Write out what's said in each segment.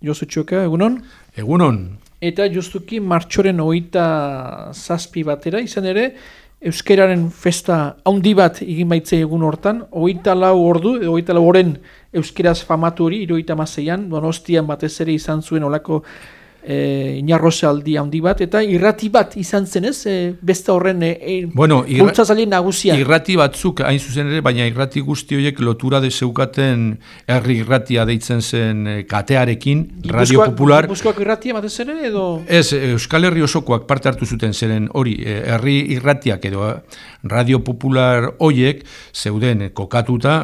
Josu Txoka, egunon? Egunon. Eta justuki martxoren oita zazpi batera, izan ere, Euskeraren festa handi bat egin baitze egun hortan, oita lau ordu, oita lau oren Euskeraz famatu hori, iruita mazeian, donostian batez ere izan zuen olako e, inarroze aldi handi bat, eta irrati bat izan zen ez, e, besta horren e, e, bueno, nagusia. Irrati batzuk hain zuzen ere, baina irrati guzti horiek lotura de zeukaten herri irratia deitzen zen e, katearekin, Radio Popular. Gipuzkoak irratia batez ere, edo? Ez, Euskal Herri osokoak parte hartu zuten zeren hori, herri irratiak edo Radio Popular hoiek zeuden kokatuta,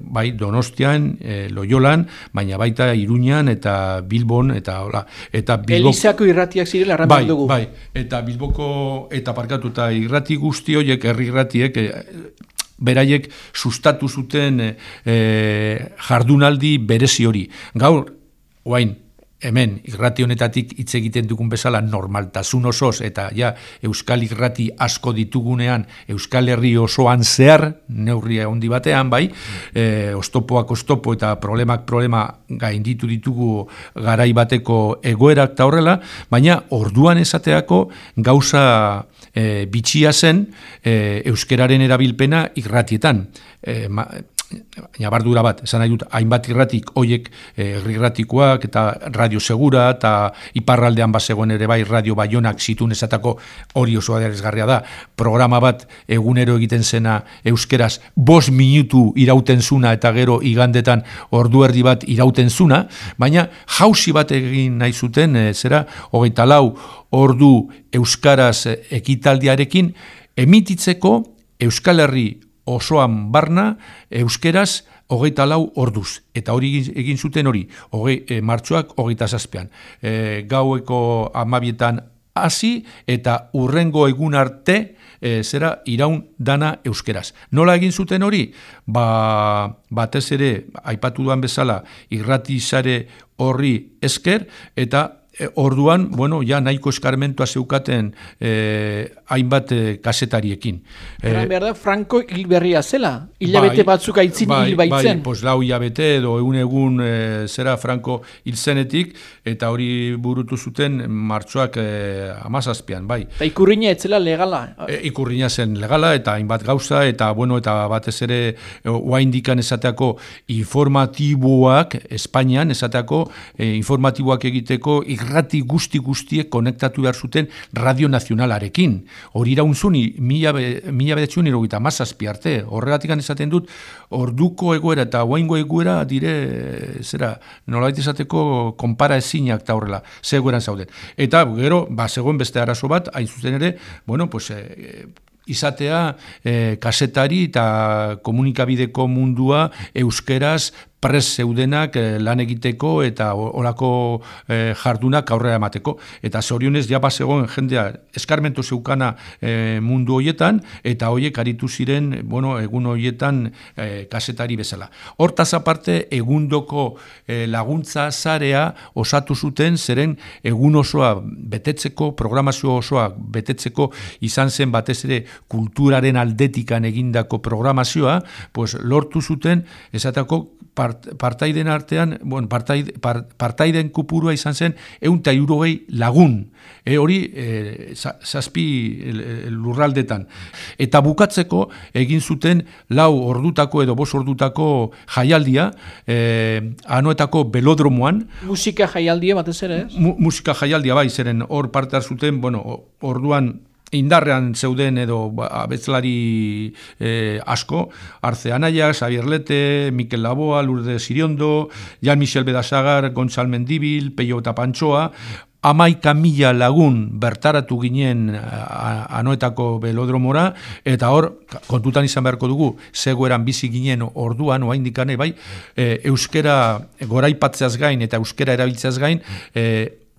bai Donostian, e, Loyolan, baina baita Iruñan eta Bilbon, eta hola, eta eta Bilboko... Elizako irratiak zirela bai, dugu. Bai, eta Bilboko eta parkatu eta irrati guzti horiek, herri irratiek, e, beraiek sustatu zuten e, jardunaldi berezi hori. Gaur, oain, hemen irrati honetatik hitz egiten dugun bezala normaltasun osoz eta ja euskal irrati asko ditugunean euskal herri osoan zehar neurria handi batean bai e, ostopoak ostopo eta problemak problema gainditu ditugu garai bateko egoerak ta horrela baina orduan esateako gauza e, bitxia zen e, euskeraren erabilpena irratietan. E, baina bardura bat, esan nahi dut, hainbat irratik hoiek eh, irratikoak eta radio segura eta iparraldean bazegoen ere bai radio baionak zitun esatako hori oso aderazgarria da, programa bat egunero egiten zena euskeraz bos minutu irauten zuna eta gero igandetan ordu erdi bat irauten zuna, baina jausi bat egin nahi zuten, e, zera, hogeita lau ordu euskaraz ekitaldiarekin emititzeko Euskal Herri osoan barna euskeraz hogeita lau orduz. Eta hori egin zuten hori, hogei, e, martxoak hogeita zazpean. E, gaueko amabietan hasi eta urrengo egun arte e, zera iraun dana euskeraz. Nola egin zuten hori? Ba, batez ere, aipatu duan bezala, irrati zare horri esker, eta orduan, bueno, ja nahiko eskarmentua zeukaten eh, hainbat eh, kasetariekin. Eran behar da, Franco hil berria zela? Hilabete bai, batzuk aitzin bai, hil baitzen? Bai, pos lau hilabete edo egun egun eh, zera Franco hil zenetik, eta hori burutu zuten martxoak eh, amazazpian, bai. Eta ikurriña etzela legala? E, ikurriña zen legala, eta hainbat gauza, eta bueno, eta batez ere oa indikan esateako informatiboak, Espainian esateako informatiboak egiteko irrati guzti guztiek konektatu behar zuten Radio Nazionalarekin. Hori iraunzuni, mila, mila bedetxun irogita mazazpi arte. Horregatik esaten dut, orduko egoera eta oaingo egoera dire, zera, nolabait esateko konpara ezinak eta horrela, zegoeran zauden. Eta, gero, ba, zegoen beste arazo bat, hain zuzen ere, bueno, pues, e, izatea e, kasetari eta komunikabideko mundua euskeraz pres zeudenak eh, lan egiteko eta olako eh, jardunak aurrera emateko. Eta zorionez, ja bazegoen jendea eskarmentu zeukana eh, mundu hoietan, eta hoiek aritu ziren, bueno, egun hoietan eh, kasetari bezala. Hortaz aparte, egundoko eh, laguntza zarea osatu zuten, zeren egun osoa betetzeko, programazio osoa betetzeko izan zen batez ere kulturaren aldetikan egindako programazioa, pues, lortu zuten, esatako, part, partaiden artean, bueno, partaid, partaiden kupurua izan zen, eunta irurogei lagun, e, hori e, zazpi lurraldetan. Eta bukatzeko egin zuten lau ordutako edo bos ordutako jaialdia, e, anoetako belodromoan. Musika jaialdia batez ere, ez? musika jaialdia bai, zeren hor parte zuten, bueno, orduan indarrean zeuden edo ba, abetzlari eh, asko, Arce Anaia, Xavier Lete, Mikel Laboa, Lourdes Siriondo, Jan Michel Bedasagar, Gonzal Mendibil, Peio eta Pantsoa, amaika mila lagun bertaratu ginen anoetako belodromora, eta hor, kontutan izan beharko dugu, zegoeran bizi ginen orduan, oa indikane, bai, e, euskera goraipatzeaz gain eta euskera erabiltzeaz gain, e,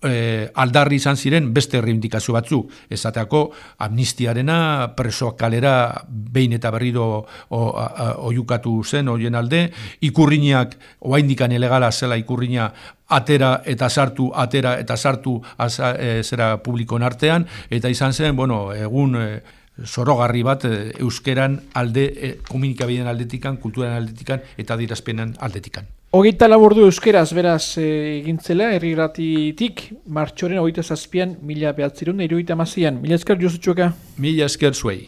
e, aldarri izan ziren beste reivindikazio batzu. Ezateako amnistiarena presoak kalera behin eta berrido oiukatu zen hoien alde, ikurriñak oaindikan ilegala zela ikurriña atera eta sartu, atera eta sartu aza, e, zera publikon artean, eta izan zen, bueno, egun... E, Zorogarri bat euskeran alde, e, komunikabideen aldetikan, kulturan aldetikan eta dirazpenan aldetikan. Hogeita labordu euskeraz beraz e, egintzela, errigratitik, martxoren hogeita zazpian, mila behatzerun, iruita mazian. Mila esker, Josutxoka? Mila esker zuei.